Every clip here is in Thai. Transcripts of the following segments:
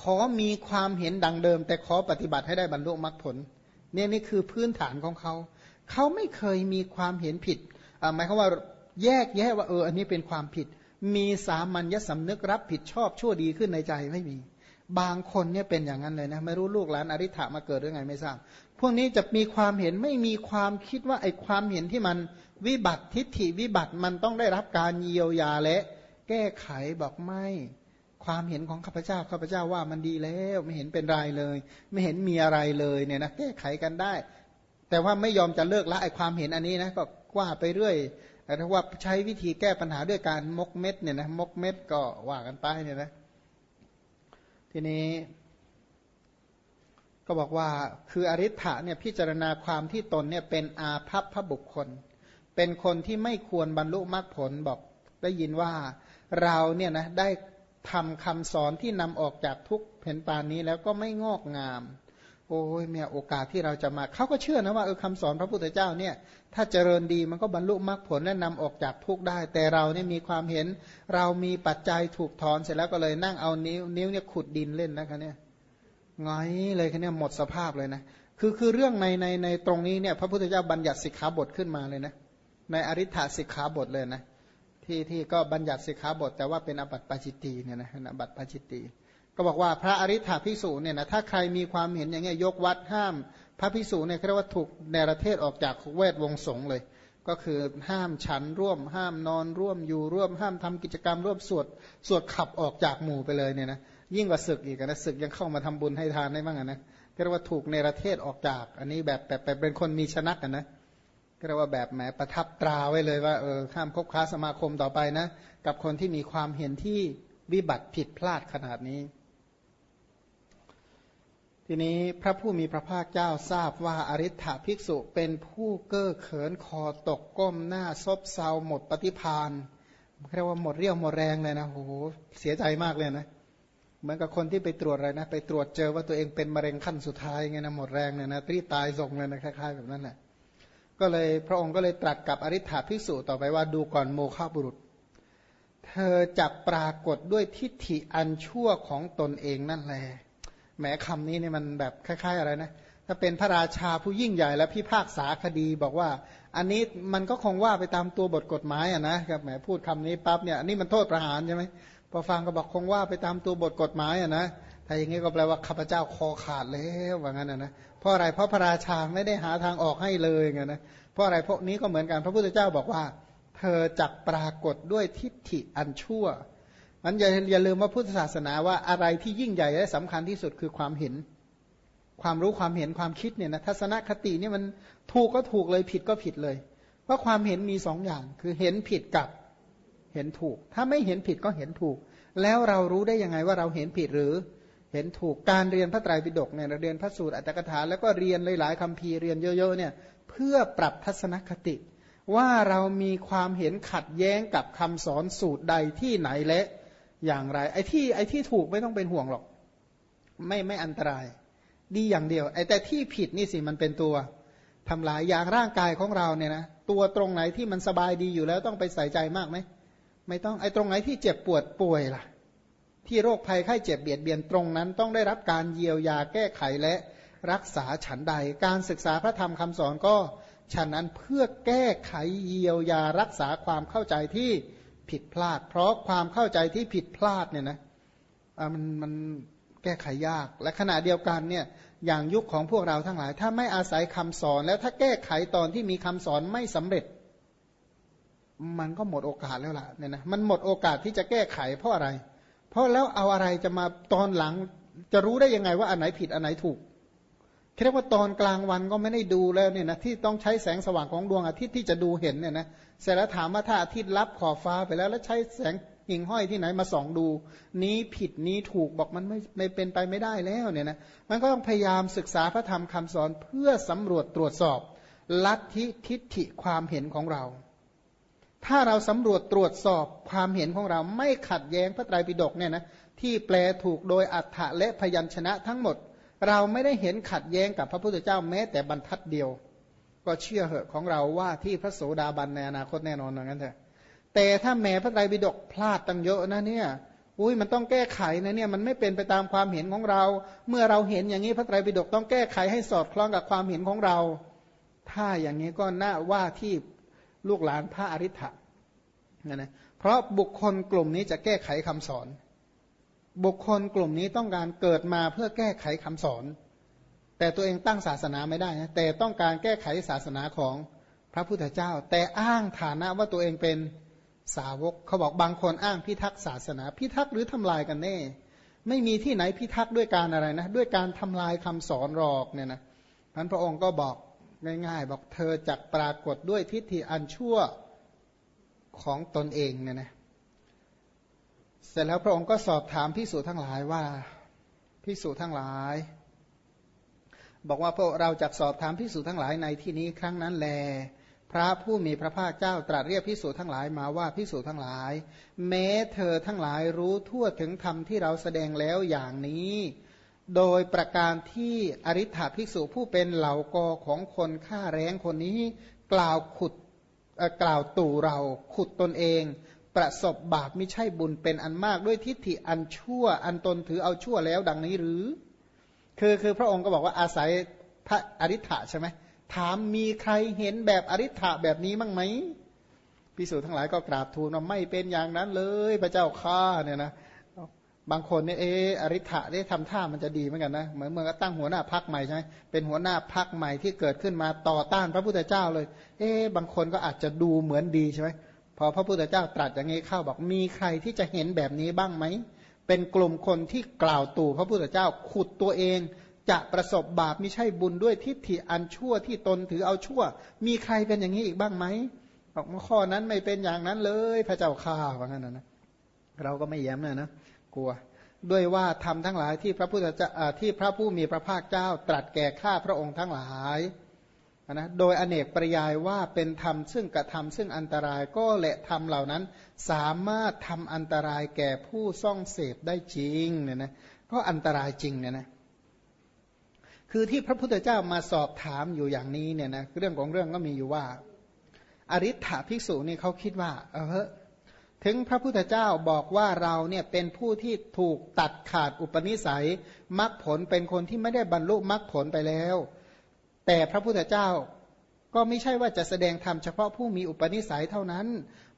ขอมีความเห็นดังเดิม แต่ขอปฏิบัติให้ได้บรรลุมรรคผลเนี่ยนี่คือพื้นฐานของเขา เขาไม่เคยมีความเห็นผิดหมายความว่าแยกแยะว่าเอออันนี้เป็นความผิด มีสามัญญสำนึกรับผิดชอบชั่วดีขึ้นในใจไม่มี บางคนเนี่ยเป็นอย่างนั้นเลยนะไม่รู้ลูกหลานอริ t ะมาเกิดหรือไงไม่ทราบพวกนี้จะมีความเห็นไม่มีความคิดว่าไอ้ความเห็นที่มันวิบัติทิฏฐิวิบัติมันต้องได้รับการเยียวยาและ แก้ไขบอกไม่ ความเห็นของข้าพเจ้าข้าพเจ้าว่ามันดีแล้วไม่เห็นเป็นไรเลย ไม่เห็นมีอะไรเลยเนี่ยนะแก้ไขกันได้ แต่ว่าไม่ยอมจะเลิกละไอ้ความเห็นอันนี้นะก็ว่าไปเรื่อยแต่ว่าใช้วิธีแก้ปัญหาด้วยการมกเม็ดเนี่ยนะมกเม็ดก็ว่ากันไปเนี่ยนะทีนี้ ก็บอกว่าคืออริ t ะเนี่ยพิจารณาความที่ตนเนี่ยเป็นอาภัพพระบุคคล เป็นคนที่ไม่ควรบรรลุมรรคผลบอกได้ยินว่าเราเนี่ยนะได้ ทำคำสอนที่นำออกจากทุกเห็นปานนี้แล้วก็ไม่งอกงาม โอ้ยเนี่ยโอกาสที่เราจะมาเขาก็เชื่อนะว่าเออคำสอนพระพุทธเจ้าเนี่ย ถ้าเจริญดีมันก็บรรลุมรรคผลและนำออกจากทุกได้ แต่เราเนี่ยมีความเห็นเรามีปัจจัยถูกถอนเสร็จแล้วก็เลยนั่งเอานิ้วนิ้วเนี่ยขุดดินเล่นนะคะเนี่ยงอยเลยคะเนี่ยหมดสภาพเลยนะคือคือเรื่องในในในตรงนี้เนี่ยพระพุทธเจ้าบัญญัติสิกขาบทขึ้นมาเลยนะในอริ t าสิกขาบทเลยนะ ที่ที่ก็บัญญัติสิกขาบท แต่ว่าเป็นอบัติปาจิตตีเนี่ยนะอบัติปาจิตตีก็บอกว่าพระอริ t าภิกษุเนี่ยนะถ้าใครมีความเห็นอย่างเงี้ยยกวัดห้าม พระภิกษุเนี่ยเรียกว่าถูกในประเทศออกจากเวทวงสงเลย ก็คือห้ามฉันร่วม ห้ามนอนร่วมอยู่ร่วม ห้ามทำกิจกรรมร่วมสวดสวดขับออกจากหมู่ไปเลยเนี่ยนะยิ่งกว่าศึกอีกนะศึกยังเข้ามาทำบุญให้ทานได้บ้างนะเรียกว่าถูกในประเทศออกจาก อันนี้แบบแบบเป็นคนมีชนะกันนะ เรียกว่าแบบแหมประทับตราไว้เลยว่าเออข้ามคบค้าสมาคมต่อไปนะ กับคนที่มีความเห็นที่วิบัติผิดพลาดขนาดนี้ ทีนี้พระผู้มีพระภาคเจ้าทราบว่าอริ t ภิกษุเป็นผู้เก้อเขินคอตกก้มหน้าซบเซาหมดปฏิพานเรียกว่าหมดเรี่ยวหมดแรงเลยนะโอ้โหเสียใจมากเลยนะเหมือนกับคนที่ไปตรวจอะไรนะ ไปตรวจเจอว่าตัวเองเป็นมะเร็งขั้นสุดท้ายไงนะหมดแรงเนี่ยนะรีตายส่งเลยนะคล้ายๆแบบนั้นแหละ ก็เลยพระองค์ก็เลยตรัสกับอริ t ภิกษุต่อไปว่าดูก่อนโมฆะบุรุษ เธอจับปรากฏด้วยทิฏฐิอันชั่วของตนเองนั่นแหละแม้คำนี้เนี่ยมันแบบคล้าย ๆ อะไรนะถ้าเป็นพระราชาผู้ยิ่งใหญ่และพิพากษาคดีบอกว่า อันนี้มันก็คงว่าไปตามตัวบทกฎหมายอะนะครับแหมพูดคำนี้ปั๊บเนี่ยอันนี้มันโทษประหารใช่ไหมพอฟังก็บอกคงว่าไปตามตัวบทกฎหมายอะนะ ถ้าอย่างนี้ก็แปลว่าข้าพเจ้าคอขาดแล้วว่างั้นนะเพราะอะไรเพราะพระราชาไม่ได้หาทางออกให้เลยไงนะเพราะอะไรพวกนี้ก็เหมือนกันพระพุทธเจ้าบอกว่า เธอจักปรากฏด้วยทิฏฐิอันชั่วมันอย่าอย่าลืมว่าพุทธศาสนาว่าอะไรที่ยิ่งใหญ่และสำคัญที่สุดคือความเห็น ความรู้ความเห็นความคิดเนี่ยนะทัศนคตินี่มันถูกก็ถูกเลยผิดก็ผิดเลยเพราะความเห็นมีสองอย่าง คือเห็นผิดกับเห็นถูก ถ้าไม่เห็นผิดก็เห็นถูก แล้วเรารู้ได้ยังไงว่าเราเห็นผิดหรือ เห็นถูกการเรียนพระไตรปิฎกเนี่ยเรียนพระสูตรอัตถกถา แล้วก็เรียนหลายๆคำพีเรียนเยอะๆเนี่ยเพื่อปรับทัศนคติ ว่าเรามีความเห็นขัดแย้งกับคำสอนสูตรใดที่ไหนและอย่างไร ไอ้ที่ไอ้ที่ถูกไม่ต้องเป็นห่วงหรอก ไม่ไม่อันตราย ดีอย่างเดียว ไอ้แต่ที่ผิดนี่สิมันเป็นตัวทำลายอย่างร่างกายของเราเนี่ยนะตัวตรงไหนที่มันสบายดีอยู่แล้วต้องไปใส่ใจมากไหมไม่ต้องไอ้ตรงไหนที่เจ็บปวดป่วยล่ะ ที่โรคภัยไข้เจ็บเบียดเบียนตรงนั้น ต้องได้รับการเยียวยาแก้ไขและรักษาฉันใด การศึกษาพระธรรมคำสอนก็ฉะนั้นเพื่อแก้ไขเยียวยารักษาความเข้าใจที่ผิดพลาด เพราะความเข้าใจที่ผิดพลาดเนี่ยนะมันมันแก้ไขยาก และขณะเดียวกันเนี่ยอย่างยุคของพวกเราทั้งหลาย ถ้าไม่อาศัยคำสอน แล้วถ้าแก้ไขตอนที่มีคำสอนไม่สำเร็จ มันก็หมดโอกาสแล้วล่ะเนี่ยนะมันหมดโอกาสที่จะแก้ไขเพราะอะไรเเพราะแล้วเอาอะไรจะมาตอนหลัง จะรู้ได้ยังไงว่าอันไหนผิดอันไหนถูกเรียกว่าตอนกลางวันก็ไม่ได้ดูแล้วเนี่ยนะที่ต้องใช้แสงสว่างของดวงอาทิตย์ที่จะดูเห็นเนี่ยนะเสร็จแล้วถามว่าถ้าอาทิตย์รับขอบฟ้าไปแล้วแล้วใช้แสงหิ่งห้อยที่ไหนมาส่องดู นี้ผิดนี้ถูกบอกมันไม่ไม่เป็นไปไม่ได้แล้วเนี่ยนะมันก็ต้องพยายามศึกษาพระธรรมคำสอนเพื่อสำรวจตรวจสอบลัทธิทิฏฐิความเห็นของเรา ถ้าเราสำรวจตรวจสอบความเห็นของเราไม่ขัดแย้งพระไตรปิฎกเนี่ยนะที่แปลถูกโดยอัฏฐะและพยัญชนะทั้งหมด เราไม่ได้เห็นขัดแย้งกับพระพุทธเจ้าแม้แต่บรรทัดเดียว ก็เชื่อเหอะของเราว่าที่พระโสดาบันในอนาคตแน่นอนอย่างนั้นเถอะแต่ถ้าแม้พระไตรปิฎกพลาดตั้งเยอะนะเนี่ยอุ้ยมันต้องแก้ไขนะเนี่ยมันไม่เป็นไปตามความเห็นของเรา เมื่อเราเห็นอย่างนี้พระไตรปิฎกต้องแก้ไขให้สอดคล้องกับความเห็นของเรา ถ้าอย่างนี้ก็น่าว่าที่ ลูกหลานพระอริ t ะนะนะเพราะบุคคลกลุ่มนี้จะแก้ไขคำสอน บุคคลกลุ่มนี้ต้องการเกิดมาเพื่อแก้ไขคำสอน แต่ตัวเองตั้งศาสนาไม่ได้นะแต่ต้องการแก้ไขศาสนาของพระพุทธเจ้า แต่อ้างฐานะว่าตัวเองเป็นสาวกเขาบอกบางคนอ้างพิทักษ์ศาสนา พิทักษ์หรือทำลายกันแน่ ไม่มีที่ไหนพิทักษ์ด้วยการอะไรนะ ด้วยการทำลายคำสอนหรอกเนี่ยนะพันพระองค์ก็บอก ง่ายๆ บอกเธอจักปรากฏด้วยทิฏฐิอันชั่วของตนเองเนี่ยนะเสร็จแล้วพระองค์ก็สอบถามพิสูจทั้งหลายว่าพิสูจทั้งหลาย บอกว่าพวกเราจักสอบถามพิสูจทั้งหลายในที่นี้ครั้งนั้นแล พระผู้มีพระภาคเจ้าตรัสเรียกพิสูจทั้งหลายมาว่าพิสูจทั้งหลาย แม้เธอทั้งหลายรู้ทั่วถึงธรรมที่เราแสดงแล้วอย่างนี้ โดยประการที่อริ t ภิกษุผู้เป็นเหล่ากอของคนฆ่าแรงคนนี้ กล่าวขุดกล่าวตู่เราขุดตนเอง ประสบบาปไม่ใช่บุญเป็นอันมากด้วยทิฏฐิอันชั่ว อันตนถือเอาชั่วแล้วดังนี้หรือ คือคือพระองค์ก็บอกว่าอาศัยพระอริ t ใช่ไหมถามมีใครเห็นแบบอริ t แบบนี้มั้งไหมพิสูจน์ทั้งหลายก็กราบทูลว่าไม่เป็นอย่างนั้นเลยพระเจ้าข้าเนี่ยนะ บางคนเนี่ยเอออริ t ได้ทำท่ามันจะดีเหมือนกันนะ เหมือนเมื่อตั้งหัวหน้าพักใหม่ใช่ไหมเป็นหัวหน้าพักใหม่ที่เกิดขึ้นมาต่อต้านพระพุทธเจ้าเลย เออบางคนก็อาจจะดูเหมือนดีใช่ไหมพอพระพุทธเจ้าตรัสอย่างนี้เข้าบอกมีใครที่จะเห็นแบบนี้บ้างไหม เป็นกลุ่มคนที่กล่าวตู่พระพุทธเจ้าขุดตัวเอง จะประสบบาปไม่ใช่บุญด้วยทิฏฐิอันชั่วที่ตนถือเอาชั่ว มีใครเป็นอย่างนี้อีกบ้างไหมบอกว่าข้อนั้นไม่เป็นอย่างนั้นเลยพระเจ้าข้าว่างั้นนะเราก็ไม่แย้มนะนะ กลัว ด้วยว่าทำทั้งหลายที่พระพุทธเจ้าที่พระผู้มีพระภาคเจ้าตรัสแก่ข้าพระองค์ทั้งหลายนะโดยอเนกปริยายว่าเป็นธรรมซึ่งกระทำซึ่งอันตรายก็แหละธรรมเหล่านั้น สามารถทำอันตรายแก่ผู้ซ่องเสพได้จริงเนี่ยนะเพราะอันตรายจริงเนี่ยนะคือที่พระพุทธเจ้ามาสอบถามอยู่อย่างนี้เนี่ยนะเรื่องของเรื่องก็มีอยู่ว่า อริ t ภิกษุนี่เขาคิดว่า เออ ถึงพระพุทธเจ้าบอกว่าเราเนี่ยเป็นผู้ที่ถูกตัดขาดอุปนิสัยมรรคผลเป็นคนที่ไม่ได้บรรลุมรรคผลไปแล้ว แต่พระพุทธเจ้าก็ไม่ใช่ว่าจะแสดงธรรมเฉพาะผู้มีอุปนิสัยเท่านั้น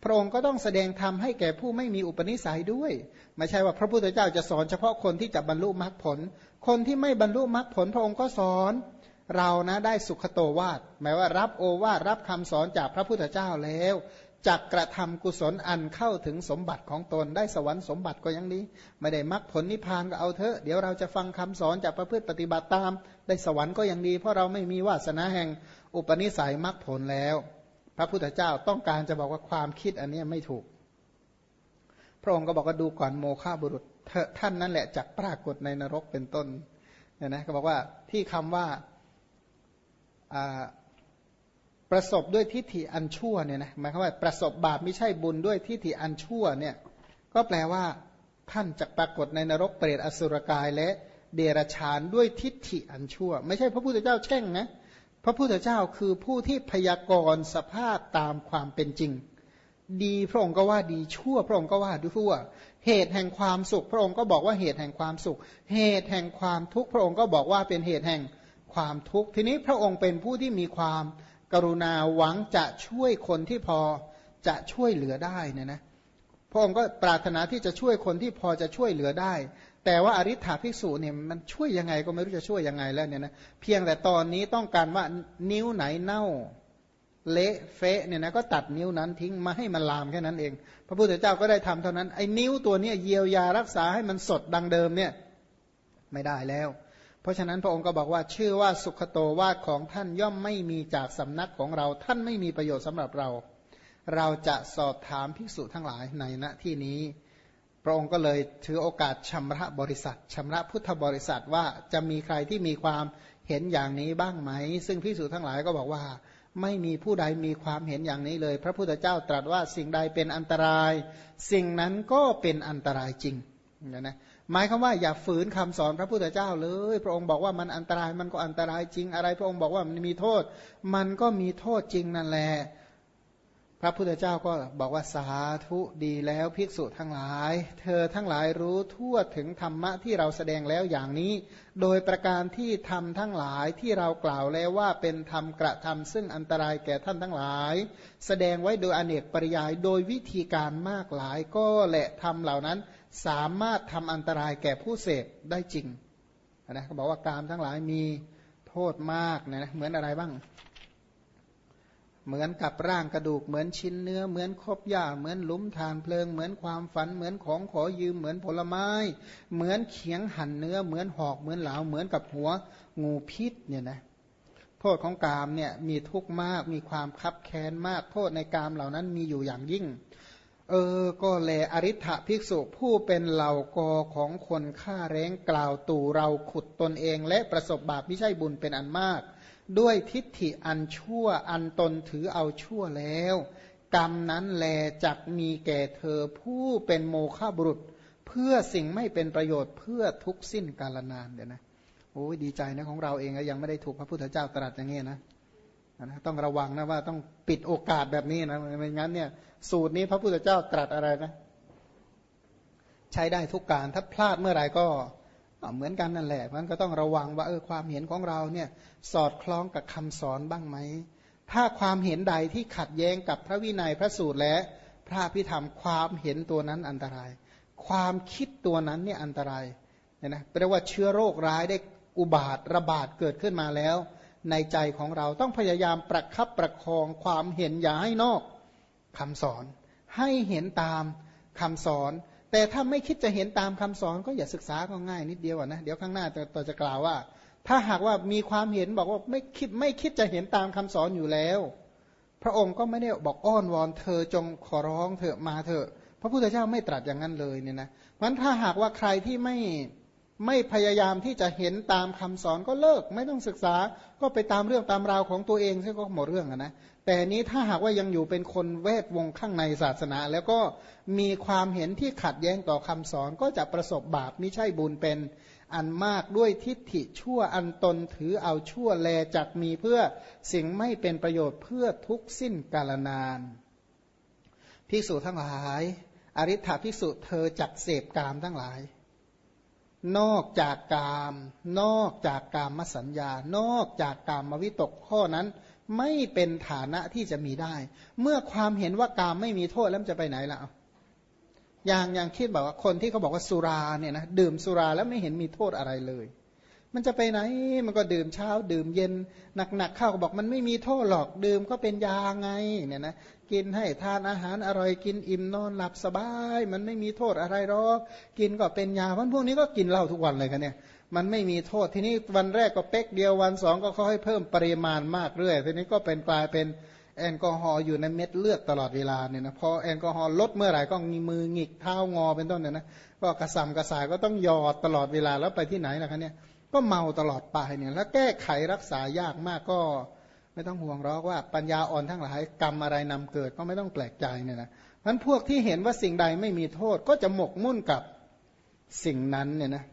พระองค์ก็ต้องแสดงธรรมให้แก่ผู้ไม่มีอุปนิสัยด้วย ไม่ใช่ว่าพระพุทธเจ้าจะสอนเฉพาะคนที่จะบรรลุมรรคผล คนที่ไม่บรรลุมรรคผล พระองค์ก็สอนเรานะได้สุขโตวาทหมายว่ารับโอวาทรับคำสอนจากพระพุทธเจ้าแล้ว จักกระทำกุศลอันเข้าถึงสมบัติของตนได้สวรรค์สมบัติก็ยังดีไม่ได้มรรคผลนิพพานก็เอาเถอะเดี๋ยวเราจะฟังคำสอนจากประพฤติปฏิบัติตาม ได้สวรรค์ก็ยังดี เพราะเราไม่มีวาสนาแห่งอุปนิสัยมรรคผลแล้ว พระพุทธเจ้าต้องการจะบอกว่าความคิดอันนี้ไม่ถูก พระองค์ก็บอกว่าดูก่อนโมฆะบุรุษท่านนั่นแหละจักปรากฏในนรกเป็นต้นเนี่ยนะก็บอกว่าที่คำว่า ประสบด้วยทิฏฐิอันชั่วเนี่ยนะหมายความว่าประสบบาปไม่ใช่บุญด้วยทิฏฐิอันชั่วเนี่ยก็แปลว่าท่านจะปรากฏในนรกเปรตอสุรกายและเดรชานด้วยทิฏฐิอันชั่ว ไม่ใช่พระพุทธเจ้าแช่งนะพระพุทธเจ้าคือผู้ที่พยากรณ์สภาพตามความเป็นจริง ดีพระองค์ก็ว่าดีชั่ว พระองค์ก็ว่าดูชั่ว เหตุแห่งความสุข พระองค์ก็บอกว่าเหตุแห่งความสุข เหตุแห่งความทุกข์พระองค์ก็บอกว่าเป็นเหตุแห่งความทุกข์ทีนี้พระองค์เป็นผู้ที่มีความ กรุณาหวังจะช่วยคนที่พอจะช่วยเหลือได้เนี่ยนะพระองค์ก็ปรารถนาที่จะช่วยคนที่พอจะช่วยเหลือได้ แต่ว่าอริ t าภิกษุเนี่ยมันช่วยยังไงก็ไม่รู้จะช่วยยังไงแล้วเนี่ยนะเพียงแต่ตอนนี้ต้องการว่านิ้วไหนเน่าเละเฟะเนี่ยนะก็ตัดนิ้วนั้นทิ้งมาให้มันลามแค่นั้นเอง พระพุทธเจ้าก็ได้ทำเท่านั้นไอ้นิ้วตัวนี้เยียวยารักษาให้มันสดดังเดิมเนี่ยไม่ได้แล้ว เพราะฉะนั้นพระองค์ก็บอกว่าชื่อว่าสุขโตวาดของท่านย่อมไม่มีจากสำนักของเรา ท่านไม่มีประโยชน์สำหรับเรา เราจะสอบถามภิกษุทั้งหลายในณที่นี้ พระองค์ก็เลยถือโอกาสชำระบริษัทชำระพุทธบริษัทว่าจะมีใครที่มีความเห็นอย่างนี้บ้างไหม ซึ่งภิกษุทั้งหลายก็บอกว่า ไม่มีผู้ใดมีความเห็นอย่างนี้เลย พระพุทธเจ้าตรัสว่าสิ่งใดเป็นอันตราย สิ่งนั้นก็เป็นอันตรายจริง นะหมายคำว่าอย่าฝืนคำสอนพระพุทธเจ้าเลย พระองค์บอกว่ามันอันตรายมันก็อันตรายจริงอะไร พระองค์บอกว่ามันมีโทษ มันก็มีโทษจริงนั่นแหละ พระพุทธเจ้าก็บอกว่าสาธุดีแล้วภิกษุทั้งหลาย เธอทั้งหลายรู้ทั่วถึงธรรมะที่เราแสดงแล้วอย่างนี้ โดยประการที่ทำทั้งหลายที่เรากล่าวแล้วว่าเป็นธรรมกระทำซึ่งอันตรายแก่ท่านทั้งหลาย แสดงไว้โดยอเนกปริยายโดยวิธีการมากหลายก็แหละทำเหล่านั้น สามารถทำอันตรายแก่ผู้เสพได้จริงนะเขาบอกว่าการทั้งหลายมีโทษมากนะเหมือนอะไรบ้าง เหมือนกับร่างกระดูกเหมือนชิ้นเนื้อ เหมือนคบหญ้าเหมือนหลุมฐานเพลิง เหมือนความฝันเหมือนของขอยืมเหมือนผลไม้ เหมือนเขียงหั่นเนื้อ เหมือนหอกเหมือนเหลาเหมือนกับหัวงูพิษเนี่ยนะโทษของกามเนี่ยมีทุกข์มากมีความคับแค้นมากโทษในกามเหล่านั้นมีอยู่อย่างยิ่ง เออก็แลอริ t ภิกษุผู้เป็นเหล่ากอของคนฆ่าแร้งกล่าวตู่เราขุดตนเอง และประสบบาปไม่ใช่บุญเป็นอันมาก ด้วยทิฏฐิอันชั่วอันตนถือเอาชั่วแล้ว กรรมนั้นแลจักมีแก่เธอผู้เป็นโมฆะบุรุษ เพื่อสิ่งไม่เป็นประโยชน์เพื่อทุกสิ้นกาลนานเดี๋ยวนะโอ้ยดีใจนะของเราเองยังไม่ได้ถูกพระพุทธเจ้าตรัสอย่างนี้นะนะต้องระวังนะว่าต้องปิดโอกาสแบบนี้นะไม่งั้นเนี่ยสูตรนี้พระพุทธเจ้าตรัสอะไรนะ ใช้ได้ทุกการถ้าพลาดเมื่อไหร่ก็ เหมือนกันนั่นแหละมันก็ต้องระวังว่าเออความเห็นของเราเนี่ยสอดคล้องกับคำสอนบ้างไหม ถ้าความเห็นใดที่ขัดแย้งกับพระวินัยพระสูตรและพระพิธรรมความเห็นตัวนั้นอันตราย ความคิดตัวนั้นเนี่ยอันตรายเนี่ยนะแปลว่าเชื้อโรคร้ายได้อุบาทระบาดเกิดขึ้นมาแล้ว ในใจของเราต้องพยายามประคับประคองความเห็นอย่าให้นอกคำสอน ให้เห็นตามคำสอน แต่ถ้าไม่คิดจะเห็นตามคำสอนก็อย่าศึกษาก็ง่ายนิดเดียวนะเดี๋ยวข้างหน้าต่อจะกล่าวว่า ถ้าหากว่ามีความเห็นบอกว่าไม่คิดไม่คิดจะเห็นตามคำสอนอยู่แล้ว พระองค์ก็ไม่ได้บอกอ้อนวอนเธอจงขอร้องเถอะมาเถอะ พระพุทธเจ้าไม่ตรัสอย่างนั้นเลยเนี่ยนะมันถ้าหากว่าใครที่ไม่ไม่พยายามที่จะเห็นตามคำสอนก็เลิก ไม่ต้องศึกษาก็ไปตามเรื่องตามราวของตัวเองใช่ก็หมดเรื่องนะ แต่นี้ถ้าหากว่ายังอยู่เป็นคนเวทวงข้างในศาสนา แล้วก็มีความเห็นที่ขัดแย้งต่อคำสอนก็จะประสบบาปไม่ใช่บุญเป็นอันมากด้วยทิฏฐิชั่วอันตนถือเอาชั่วแลจักมีเพื่อสิ่งไม่เป็นประโยชน์เพื่อทุกสิ้นกาลนานภิกษุทั้งหลาย อริ t ภิกษุเธอจักเสพกามทั้งหลาย นอกจากกาม นอกจากกามมสัญญา นอกจากกามมวิตกข้อนั้น ไม่เป็นฐานะที่จะมีได้ เมื่อความเห็นว่ากามไม่มีโทษแล้วจะไปไหนล่ะอย่างอย่างคิดบอกว่าคนที่เขาบอกว่าสุราเนี่ยนะดื่มสุราแล้วไม่เห็นมีโทษอะไรเลย มันจะไปไหนมันก็ดื่มเช้า ดื่มเย็นหนักๆข้าวก็บอกมันไม่มีโทษหรอกดื่มก็เป็นยาไงเนี่ยนะกินให้ทานอาหารอร่อยกินอิ่มนอนหลับสบาย มันไม่มีโทษอะไรหรอกกินก็เป็นยาวันพวกนี้ก็กินเหล้าทุกวันเลยกันเนี่ย มันไม่มีโทษทีนี้วันแรกก็เป๊กเดียววันสองก็ค่อยเพิ่มปริมาณมากเรื่อย ทีนี้ก็เป็นกลายเป็นแอลกอฮอล์อยู่ในเม็ดเลือดตลอดเวลาเนี่ยนะพอแอลกอฮอล์ลดเมื่อไหร่ก็มีมือหงิกเท้างอเป็นต้นเนี่ยนะก็กระสัำกระสายก็ต้องหยอดตลอดเวลาแล้วไปที่ไหนล่ะคะเนี่ยก็เมาตลอดไปเนี่ยแล้วแก้ไขรักษายากมากก็ไม่ต้องห่วงหรอกว่าปัญญาอ่อนทั้งหลายกรรมอะไรนำเกิดก็ไม่ต้องแปลกใจเนี่ยนะเพราะพวกที่เห็นว่าสิ่งใดไม่มีโทษก็จะหมกมุ่นกับสิ่งนั้นเนี่ยนะ